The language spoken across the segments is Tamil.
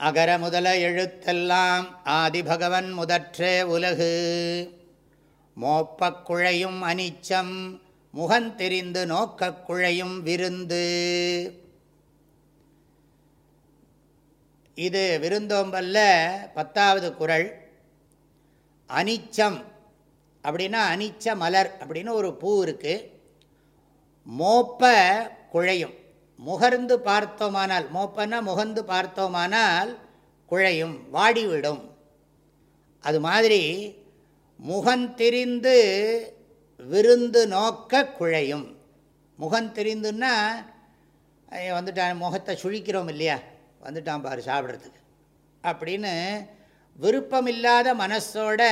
அகர முதல எழுத்தெல்லாம் ஆதிபகவன் முதற்றே உலகு. மோப்பக் குழையும் அனிச்சம் முகந்தெரிந்து நோக்கக் குழையும் விருந்து. இது விருந்தோம்பல்ல பத்தாவது குறள் அனிச்சம் அப்படின்னா அனிச்ச மலர் அப்படின்னு ஒரு பூ இருக்குது மோப்ப குழையும். முகர்ந்து பார்த்தோமானால் மோப்பன்னா முகந்து பார்த்தோமானால் குழையும் வாடிவிடும். அது மாதிரி முகந்திரிந்து விருந்து நோக்க குழையும். முகந்திரிந்துன்னா வந்துட்டான் முகத்தை சுழிக்கிறோம் இல்லையா? வந்துட்டான் பாரு சாப்பிட்றதுக்கு. அப்படின்னு விருப்பமில்லாத மனசோட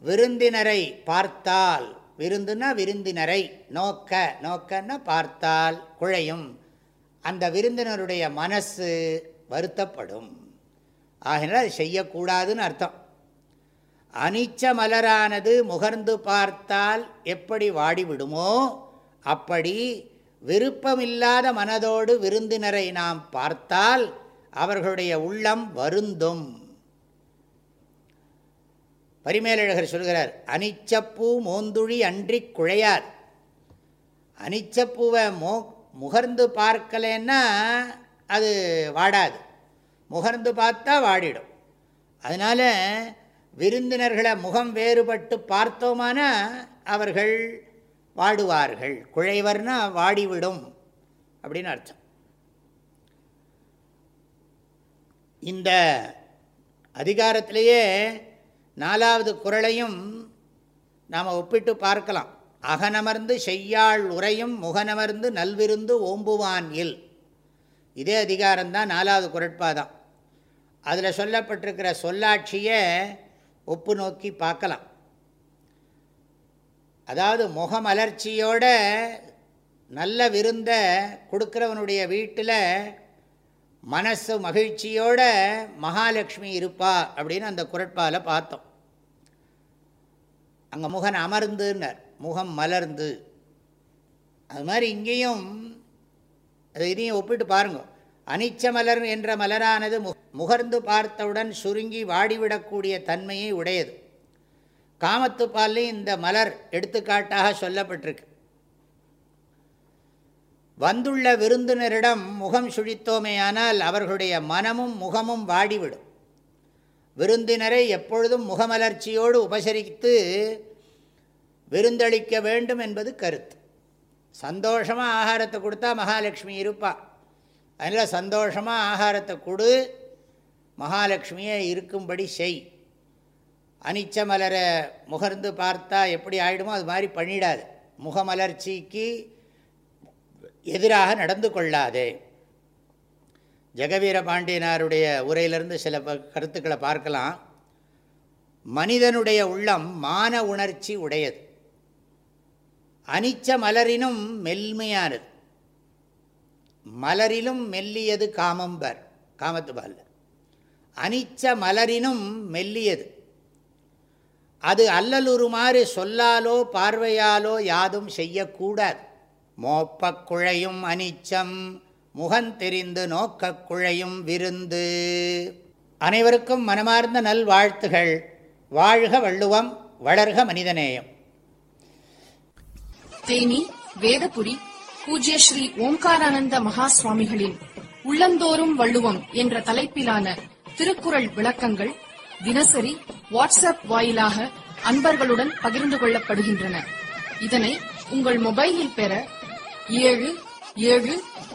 விருந்தினரை பார்த்தால் விருந்துனா விருந்தினரை நோக்க நோக்கன்னா பார்த்தால் குழையும். அந்த விருந்தினருடைய மனசு வருத்தப்படும். ஆகினால் அது செய்யக்கூடாதுன்னு அர்த்தம். அனிச்ச மலரானது முகர்ந்து பார்த்தால் எப்படி வாடிவிடுமோ அப்படி விருப்பமில்லாத மனதோடு விருந்தினரை நாம் பார்த்தால் அவர்களுடைய உள்ளம் வருந்தும். பரிமேலழகர் சொல்கிறார் அனிச்சப்பூ மோந்துழி அன்றி குழையார். அனிச்சப்பூவை மோ முகர்ந்து பார்க்கலன்னா அது வாடாது. முகர்ந்து பார்த்தா வாடிடும். அதனால் விருந்தினர்களை முகம் வேறுபட்டு பார்த்தோமானா அவர்கள் வாடுவார்கள். குழைவர்னா வாடிவிடும் அப்படின்னு அர்த்தம். இந்த அதிகாரத்திலேயே நாலாவது குரலையும் நாம் ஒப்பிட்டு பார்க்கலாம். அகனமர்ந்து செய்யாள் உரையும் முகனமர்ந்து நல்விருந்து ஓம்புவான் இல். இதே அதிகாரம்தான் நாலாவது குரட்பாதான். அதில் சொல்லப்பட்டிருக்கிற சொல்லாட்சியை ஒப்பு நோக்கி பார்க்கலாம். அதாவது முகமலர்ச்சியோட நல்ல விருந்த கொடுக்குறவனுடைய வீட்டில் மனசு மகிழ்ச்சியோட மகாலட்சுமி இருப்பா அப்படின்னு அந்த குரட்பாவில் பார்த்தோம். அங்கே முகன் அமர்ந்துன்னர். முகம் மலர்ந்து. அது மாதிரி இங்கேயும் அது இதையும் ஒப்பிட்டு பாருங்க. அனிச்ச மலர் என்ற மலரானது முகர்ந்து பார்த்தவுடன் சுருங்கி வாடிவிடக்கூடிய தன்மையை உடையது. காமத்து பால்லையும் இந்த மலர் எடுத்துக்காட்டாக சொல்லப்பட்டிருக்கு. வந்துள்ள விருந்தினரிடம் முகம் சுழித்தோமேயானால் அவர்களுடைய மனமும் முகமும் வாடிவிடும். விருந்தினரை எப்பொழுதும் முகமலர்ச்சியோடு உபசரித்து விருந்தளிக்க வேண்டும் என்பது கருத்து. சந்தோஷமாக ஆகாரத்தை கொடுத்தா மகாலட்சுமி இருப்பாள் அதனால் சந்தோஷமாக ஆகாரத்தை கொடு மகாலட்சுமியை இருக்கும்படி செய். அனிச்ச மலரை முகர்ந்து பார்த்தா எப்படி ஆகிடுமோ அது மாதிரி பண்ணிடாது. முகமலர்ச்சிக்கு எதிராக நடந்து கொள்ளாதே. ஜெகவீர பாண்டியனாருடைய உரையிலிருந்து சில கருத்துக்களை பார்க்கலாம். மனிதனுடைய உள்ளம் மான உணர்ச்சி உடையது. அனிச்ச மலரினும் மெல்மையானது. மலரிலும் மெல்லியது காமம்பர் காமத்து பால் அனிச்ச மலரினும் மெல்லியது. அது அல்லலுருமாறு சொல்லாலோ பார்வையாலோ யாதும் செய்யக்கூடாது. மோப்பக்குழையும் அனிச்சம் முகந்தெரிந்து நோக்க குழையும் விருந்து. அனைவருக்கும் மனமார்ந்த நல்வாழ்த்துகள். வாழ்க வள்ளுவம் வளர்க மனிதநேயம். தேனி வேதபுரி பூஜ்ய ஸ்ரீ ஓம்காரானந்த மகா சுவாமிகளின் உள்ளந்தோறும் வள்ளுவம் என்ற தலைப்பிலான திருக்குறள் விளக்கங்கள் தினசரி வாட்ஸ்அப் வாயிலாக அன்பர்களுடன் பகிர்ந்து கொள்ளப்படுகின்றன. இதனை உங்கள் மொபைலில் பெற ஏழு ஏழு